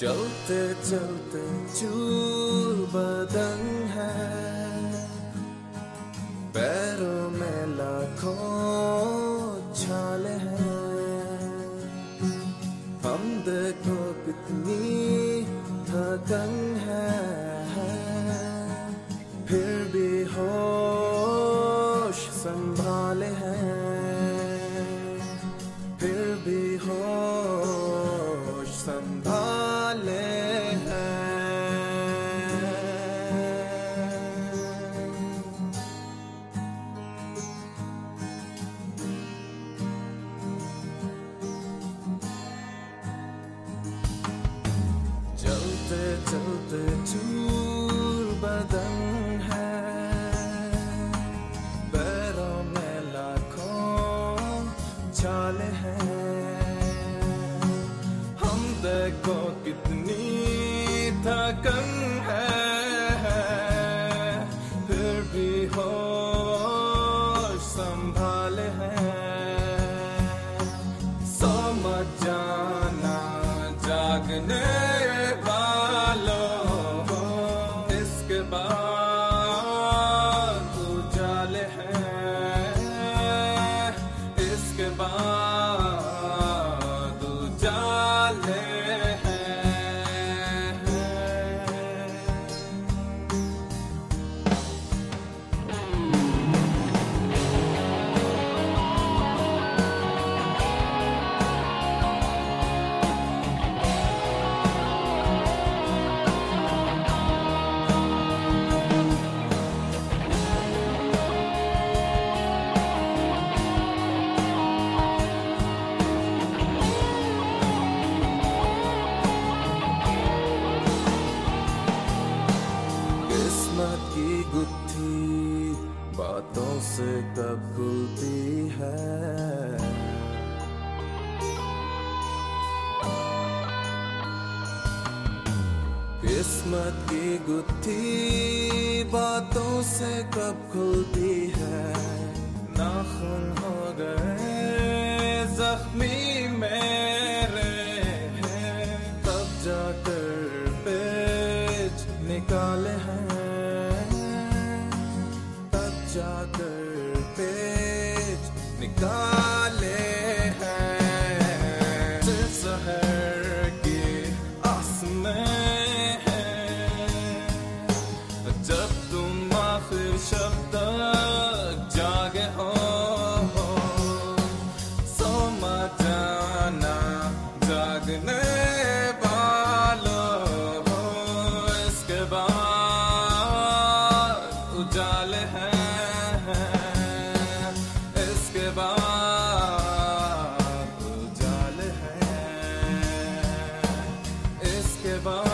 چلتے چلتے چور بدن ہے۔ پیروں میں لاکھوں چھال ہیں۔ ہم دیکھو کتنی تھکن ہے۔ چلتے بدن ہے پیروں میں لاکھوں چھال ہیں ہم دیکھو کتنی تھکن باتوں سے کب کھلتی ہے؟ قسمت کی گتھی باتوں سے کب کھلتی ہے؟ ناخن ہو گئے زخمی میرے کر نکالے ہیں۔ سحر کی آس میں ہے جب تم آخر شب تک جاگے ہو، سوما جانا جاگنے اس